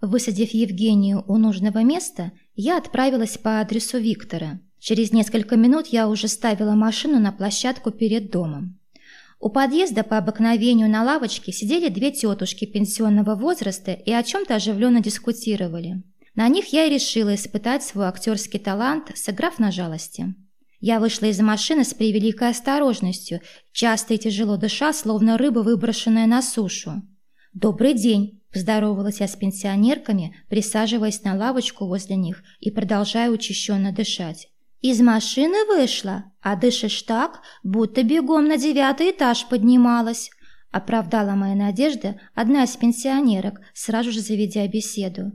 Высадив Евгению у нужного места, я отправилась по адресу Виктора. Через несколько минут я уже ставила машину на площадку перед домом. У подъезда по обыкновению на лавочке сидели две тетушки пенсионного возраста и о чем-то оживленно дискутировали. На них я и решила испытать свой актерский талант, сыграв на жалости. Я вышла из машины с превеликой осторожностью, часто и тяжело дыша, словно рыба, выброшенная на сушу. «Добрый день!» – поздоровалась я с пенсионерками, присаживаясь на лавочку возле них и продолжая учащенно дышать. Из машины вышла, а дышишь так, будто бегом на девятый этаж поднималась. Оправдала моя надежда одна из пенсионерок, сразу же заведя беседу.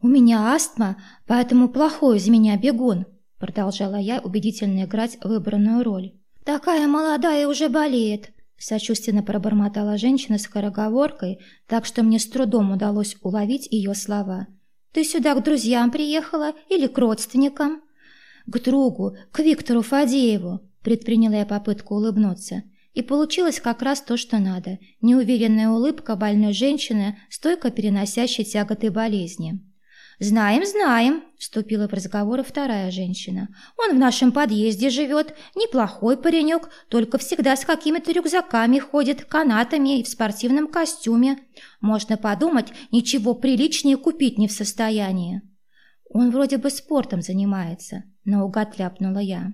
«У меня астма, поэтому плохой из меня бегун», продолжала я убедительно играть выбранную роль. «Такая молодая уже болеет», сочувственно пробормотала женщина с скороговоркой, так что мне с трудом удалось уловить ее слова. «Ты сюда к друзьям приехала или к родственникам?» «К другу, к Виктору Фадееву!» Предприняла я попытку улыбнуться. И получилось как раз то, что надо. Неуверенная улыбка больной женщины, стойко переносящей тяготы болезни. «Знаем, знаем», – вступила в разговор вторая женщина. «Он в нашем подъезде живет, неплохой паренек, только всегда с какими-то рюкзаками ходит, канатами и в спортивном костюме. Можно подумать, ничего приличнее купить не в состоянии». «Он вроде бы спортом занимается», – наугад ляпнула я.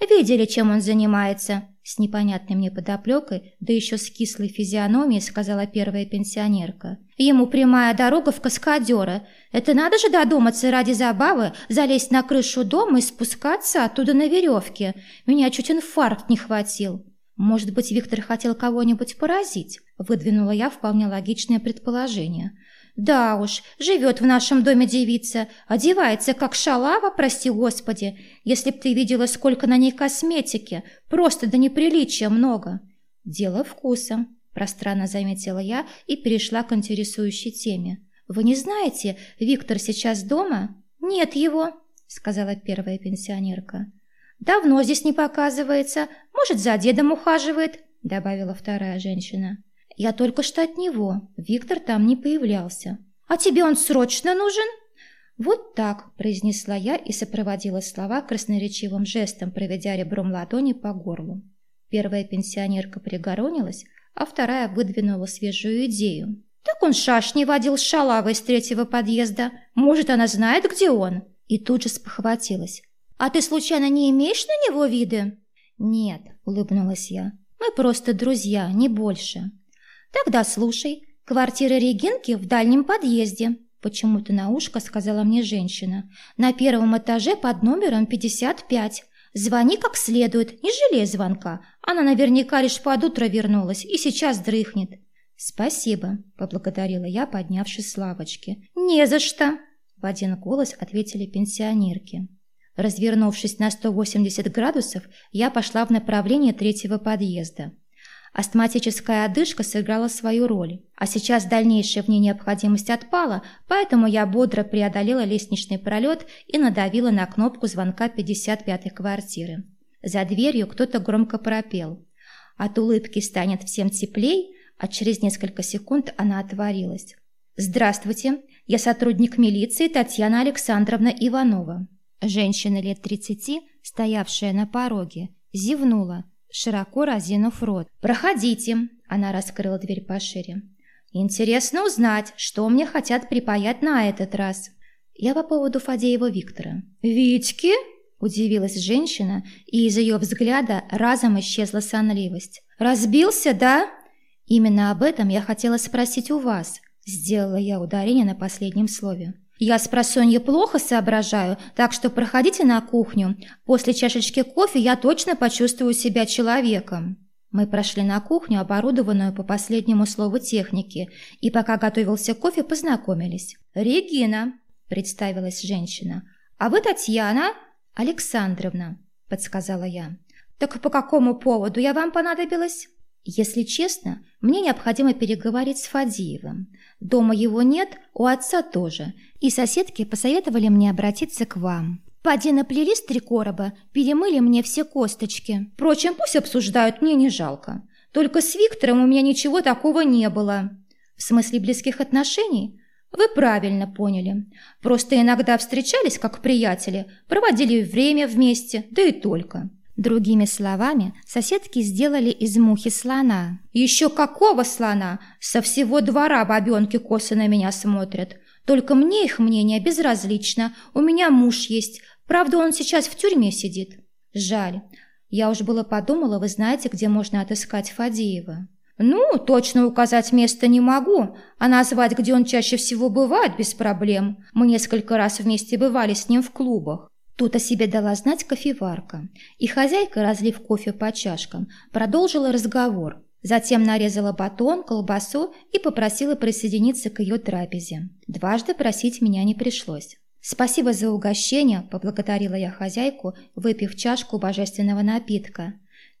«Видели, чем он занимается?» С непонятной мне подоплекой, да еще с кислой физиономией, сказала первая пенсионерка. «Ему прямая дорога в каскадера. Это надо же додуматься ради забавы залезть на крышу дома и спускаться оттуда на веревке. Меня чуть инфаркт не хватил». «Может быть, Виктор хотел кого-нибудь поразить?» Выдвинула я вполне логичное предположение. Да уж, живет в нашем доме девица, одевается как шалава, прости господи. Если б ты видела, сколько на ней косметики, просто до неприличия много. Дело вкуса, пространно заметила я и перешла к интересующей теме. Вы не знаете, Виктор сейчас дома? Нет его, сказала первая пенсионерка. Давно здесь не показывается, может, за дедом ухаживает, добавила вторая женщина. Я только что от него. Виктор там не появлялся. А тебе он срочно нужен? Вот так, произнесла я и сопроводила слова красноречивым жестом, проведя ребром ладони по горлу. Первая пенсионерка пригоронилась, а вторая выдвинула свежую идею. Так он шашни водил с шалавой с третьего подъезда. Может, она знает, где он? И тут же спохватилась. А ты случайно не имеешь на него виды? Нет, улыбнулась я. Мы просто друзья, не больше. «Тогда слушай. Квартира Регинки в дальнем подъезде», – почему-то на ушко сказала мне женщина. «На первом этаже под номером 55. Звони как следует, не жалей звонка. Она наверняка лишь под утро вернулась и сейчас дрыхнет». «Спасибо», – поблагодарила я, поднявшись с лавочки. «Не за что», – в один голос ответили пенсионерки. Развернувшись на 180 градусов, я пошла в направлении третьего подъезда. Астматическая одышка сыграла свою роль, а сейчас дальнейшая в ней необходимость отпала, поэтому я бодро преодолела лестничный пролет и надавила на кнопку звонка 55-й квартиры. За дверью кто-то громко пропел. От улыбки станет всем теплей, а через несколько секунд она отворилась. «Здравствуйте, я сотрудник милиции Татьяна Александровна Иванова». Женщина лет 30, стоявшая на пороге, зевнула – широко разинув рот. «Проходите!» – она раскрыла дверь пошире. «Интересно узнать, что мне хотят припаять на этот раз». «Я по поводу Фадеева Виктора». «Витьки?» – удивилась женщина, и из ее взгляда разом исчезла сонливость. «Разбился, да?» «Именно об этом я хотела спросить у вас», – сделала я ударение на последнем слове. «Я с просонья плохо соображаю, так что проходите на кухню. После чашечки кофе я точно почувствую себя человеком». Мы прошли на кухню, оборудованную по последнему слову техники, и пока готовился кофе, познакомились. «Регина», – представилась женщина. «А вы Татьяна?» «Александровна», – подсказала я. «Так по какому поводу я вам понадобилась?» Если честно, мне необходимо переговорить с Фадиевым. Дома его нет, у отца тоже. И соседки посоветовали мне обратиться к вам. Поди наплели с три короба, перемыли мне все косточки. Впрочем, пусть обсуждают, мне не жалко. Только с Виктором у меня ничего такого не было. В смысле близких отношений? Вы правильно поняли. Просто иногда встречались как приятели, проводили время вместе, да и только. Другими словами, соседки сделали из мухи слона. Еще какого слона? Со всего двора бабенки косы на меня смотрят. Только мне их мнение безразлично. У меня муж есть. Правда, он сейчас в тюрьме сидит. Жаль. Я уж было подумала, вы знаете, где можно отыскать Фадеева. Ну, точно указать место не могу, а назвать, где он чаще всего бывает, без проблем. Мы несколько раз вместе бывали с ним в клубах. Тут о себе дала знать кофеварка, и хозяйка, разлив кофе по чашкам, продолжила разговор. Затем нарезала батон, колбасу и попросила присоединиться к ее трапезе. Дважды просить меня не пришлось. «Спасибо за угощение», – поблагодарила я хозяйку, выпив чашку божественного напитка.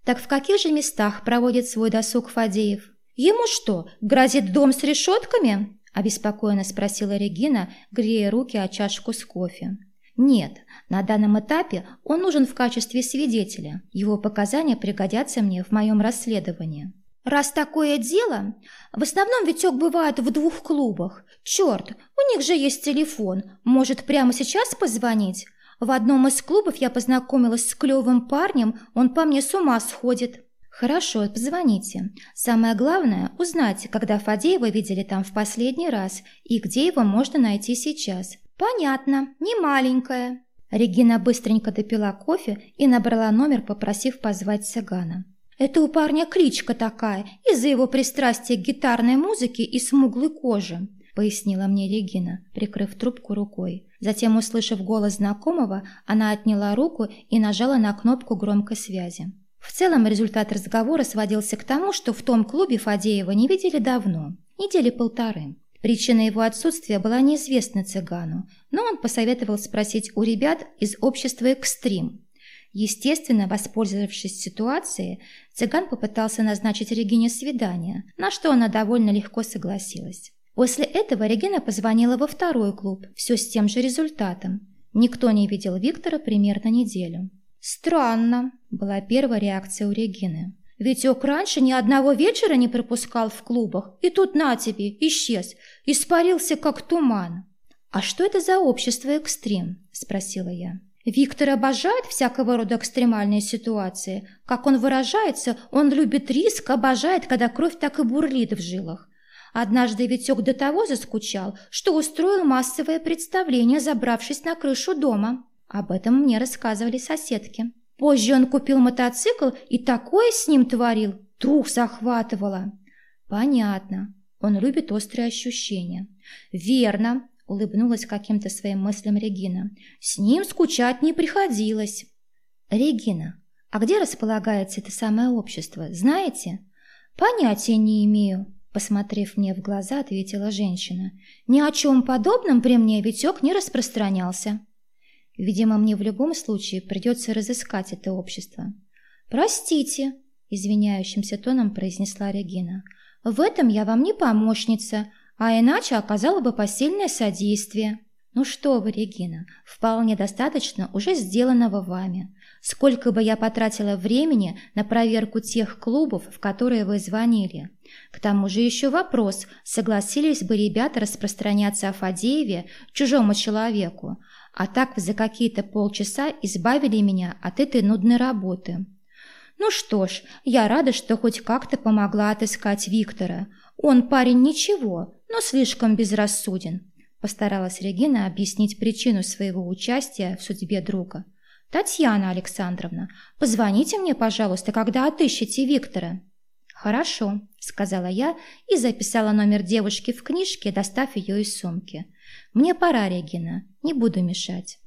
«Так в каких же местах проводит свой досуг Фадеев?» «Ему что, грозит дом с решетками?» – обеспокоенно спросила Регина, грея руки о чашку с кофе. Нет, на данном этапе он нужен в качестве свидетеля. Его показания пригодятся мне в моем расследовании. Раз такое дело, в основном Витек бывает в двух клубах. Черт, у них же есть телефон. Может, прямо сейчас позвонить? В одном из клубов я познакомилась с клевым парнем, он по мне с ума сходит. Хорошо, позвоните. Самое главное, узнайте, когда Фадеева видели там в последний раз и где его можно найти сейчас. «Понятно, не маленькая». Регина быстренько допила кофе и набрала номер, попросив позвать цыгана. «Это у парня кличка такая, из-за его пристрастия к гитарной музыке и смуглой коже», пояснила мне Регина, прикрыв трубку рукой. Затем, услышав голос знакомого, она отняла руку и нажала на кнопку громкой связи. В целом результат разговора сводился к тому, что в том клубе Фадеева не видели давно, недели полторы. Причина его отсутствия была неизвестна цыгану, но он посоветовал спросить у ребят из общества «Экстрим». Естественно, воспользовавшись ситуацией, цыган попытался назначить Регине свидание, на что она довольно легко согласилась. После этого Регина позвонила во второй клуб, все с тем же результатом. Никто не видел Виктора примерно неделю. «Странно», – была первая реакция у Регины. Витек раньше ни одного вечера не пропускал в клубах, и тут на тебе, исчез, испарился как туман. «А что это за общество экстрим?» – спросила я. Виктор обожает всякого рода экстремальные ситуации. Как он выражается, он любит риск, обожает, когда кровь так и бурлит в жилах. Однажды Витек до того заскучал, что устроил массовое представление, забравшись на крышу дома. Об этом мне рассказывали соседки. Позже он купил мотоцикл и такое с ним творил, дух захватывало. Понятно, он любит острые ощущения. Верно, улыбнулась каким-то своим мыслям Регина. С ним скучать не приходилось. Регина, а где располагается это самое общество, знаете? Понятия не имею. Посмотрев мне в глаза, ответила женщина. «Ни о чем подобном при мне Витек не распространялся». Видимо, мне в любом случае придется разыскать это общество. «Простите», – извиняющимся тоном произнесла Регина. «В этом я вам не помощница, а иначе оказала бы посильное содействие». «Ну что вы, Регина, вполне достаточно уже сделанного вами. Сколько бы я потратила времени на проверку тех клубов, в которые вы звонили. К тому же еще вопрос, согласились бы ребята распространяться о Фадееве чужому человеку, а так за какие-то полчаса избавили меня от этой нудной работы. Ну что ж, я рада, что хоть как-то помогла отыскать Виктора. Он парень ничего, но слишком безрассуден. Постаралась Регина объяснить причину своего участия в судьбе друга. «Татьяна Александровна, позвоните мне, пожалуйста, когда отыщете Виктора». «Хорошо», — сказала я и записала номер девушки в книжке, достав ее из сумки. «Мне пора, Регина, не буду мешать».